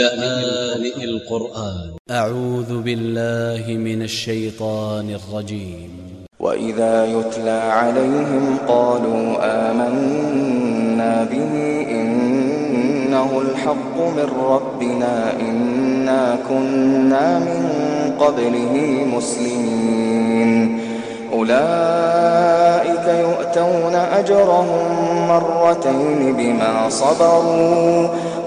لآن القرآن. أ ع و ذ ب ا ل ل ه من ا ل ش ي ط ا ن ا ل ج ي م وإذا يتلى عليهم قالوا آمنا به إنه الحق من ربنا إنا كنا من قبله مسلمين. أولئك يؤتون أجرهم مرتين بما صبروا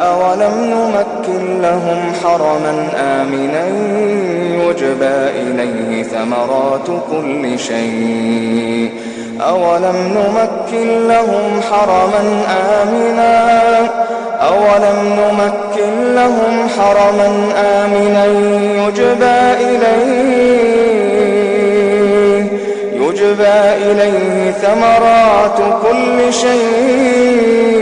أولم نمكن لهم حرما آمنا يجبى إليه ثمرات كل شيء أولم نمكن لهم حرما آمنا أولم نمكن لهم حرما آمنا يجبى إليه يجبى إليه ثمرات كل شيء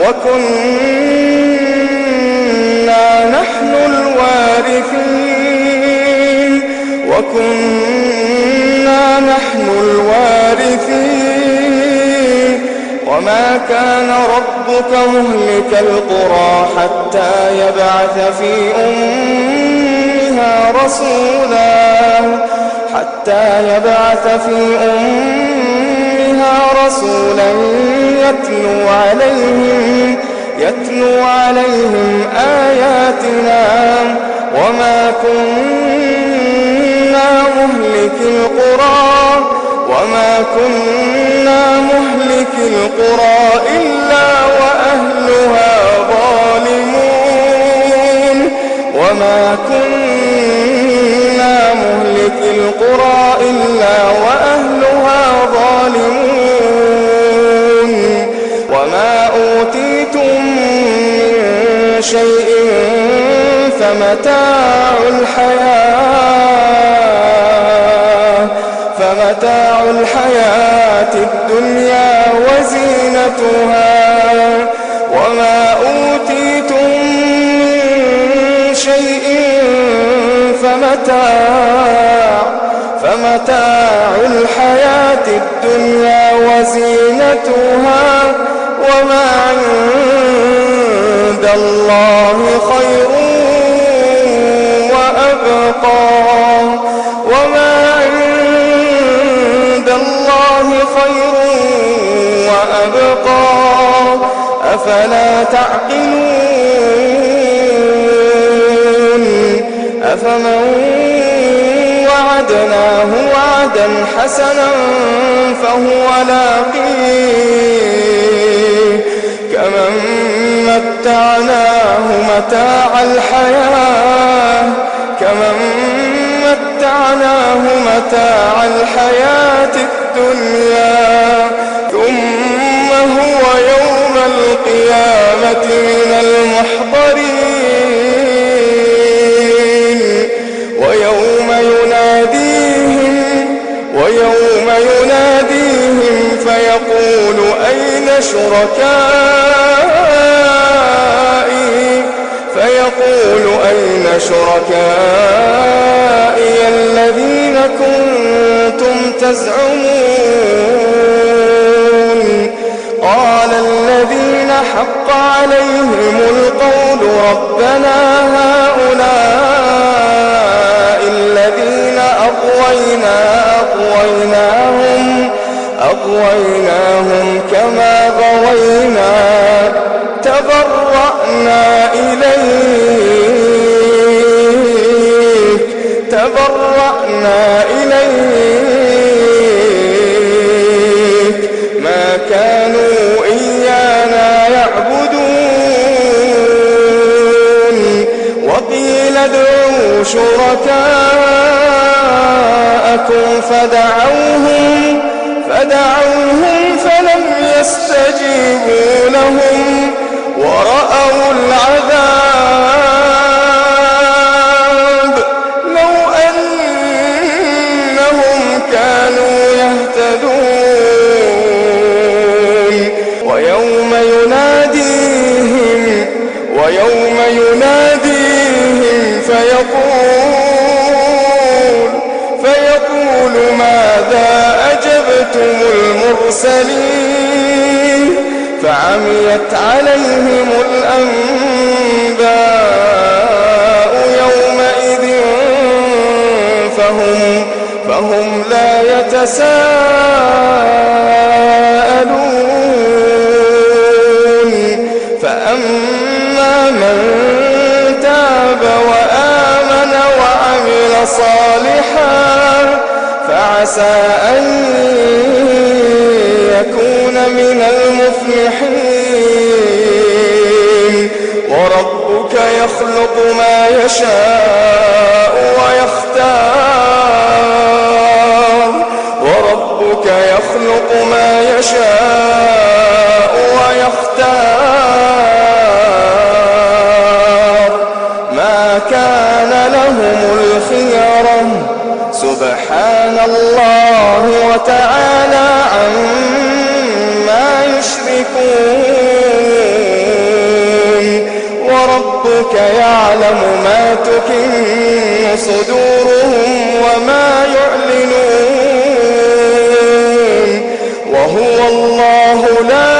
وكنا نحن الوارثين. وكنا نحن الوارثين. وما كان ربك مهلك القرى حتى يبعث في أمها رسولا. حتى يبعث في أمها رسولا يتلو عليهم يتلو عليهم آياتنا وما كنا مهلك القرى وما كنا مهلك القرى إلا وأهلها ظالمون. وما كنا مهلك القرى إلا فمتاع الحياة فمتاع الحياة الدنيا وزينتها. وما أوتيتم من شيء فمتاع فمتاع الحياة الدنيا وزينتها. وما عند الله خير أفلا تعقلون؟ أفمن وعدناه وعدا حسنا فهو لاقيه. كمن متعناه متاع الحياة. كمن متعناه متاع الحياة الدنيا. من المحضرين. ويوم يناديهم ويوم يناديهم فيقول أين شركائي؟ في فيقول أين شركائي الذين كنتم تزعمون؟ قال الذين حق عليهم القول ربنا هؤلاء الذين أغوينا أغويناهم أغويناهم كما غوينا تبرأنا إليك تبرأنا إليك شركاءكم فدعوهم فدعوهم فلم يستجيبوا لهم ورأوا العذاب المرسلين فعميت عليهم الأنباء يومئذ فهم, فهم لا يتساءلون. فأما من تاب وآمن وعمل صالحا فعسى أن يكون من المفلحين. وربك يخلق ما يشاء. وربك يعلم ما تكن صدورهم وما يعلنون. وهو الله لا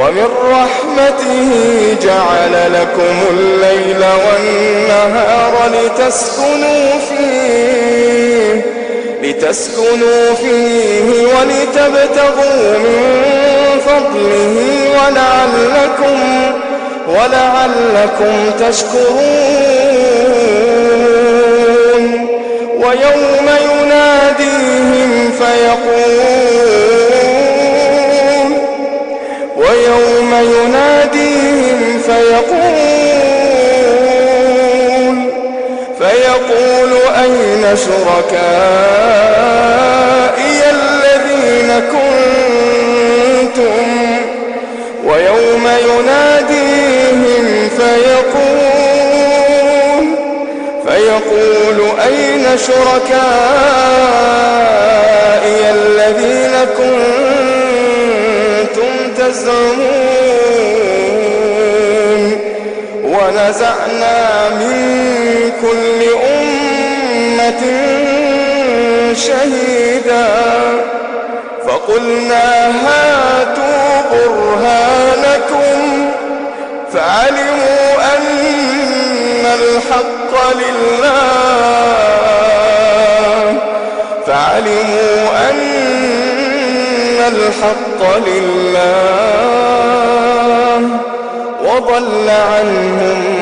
ومن رحمته جعل لكم الليل والنهار لتسكنوا فيه لتسكنوا فيه ولتبتغوا من فضله ولعلكم ولعلكم تشكرون. ويوم يناديهم فيقول ويوم يناديهم فيقول فيقول أين شركائي الذين كنتم؟ ويوم يناديهم فيقول فيقول أين شركائي الذين كنتم؟ تزعمون ونزعنا من كل أمة شهيدا. فقلنا هاتوا برهانكم فعلموا أن الحق لله. الحق لله وضل عنهم